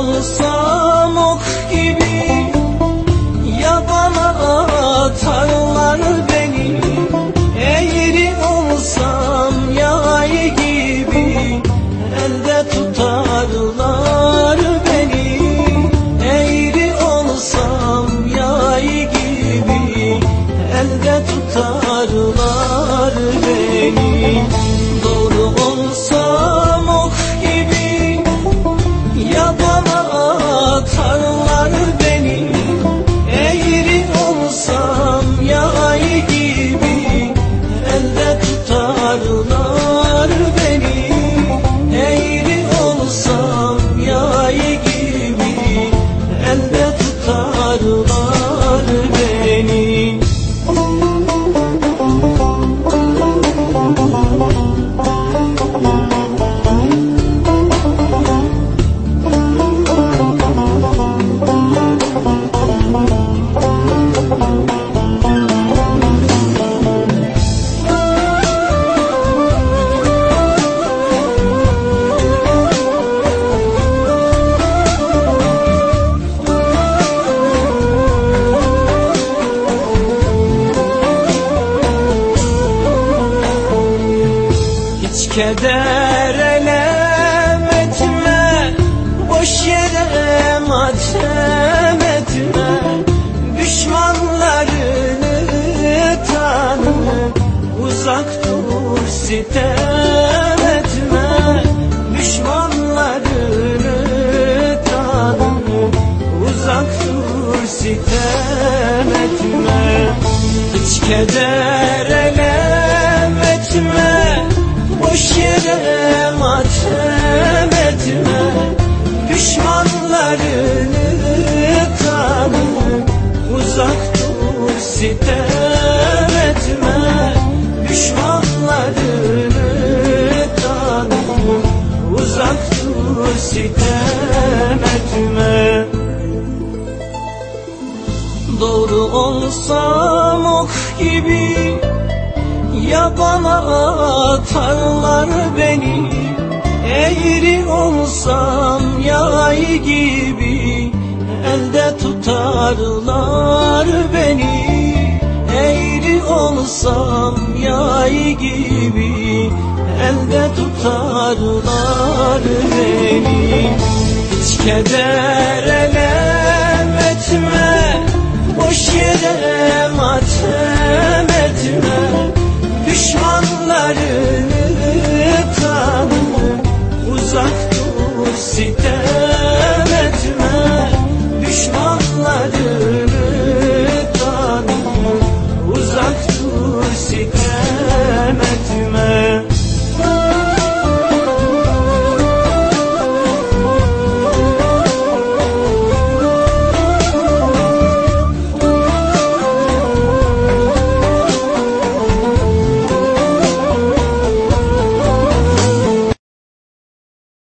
olsam ok gibi Yabana atarlar beni. Eğri olsam yay gibi Elde tutarlar beni. Eğri olsam yay gibi Elde tutarlar beni. Tutarlar beni Eğri olsam yay gibi Elde tutarlar beni Hiç keder elem etme Boş yere matem etme. Düşmanlarını tanı Uzak dur sitem etme. Düşmanlarını tanı Uzak dur sitem etme. Hiç keder yere matem etme Düşmanlarını tanı Uzak dur sitem etme Düşmanlarını tanı Uzak dur sitem etme. Doğru olsam ok gibi Yabana atarlar beni Eğri olsam yay gibi. Elde tutarlar beni Eğri olsam yay gibi. Elde tutarlar beni. Hiç keder elem etme Boş yere uzak dur sitem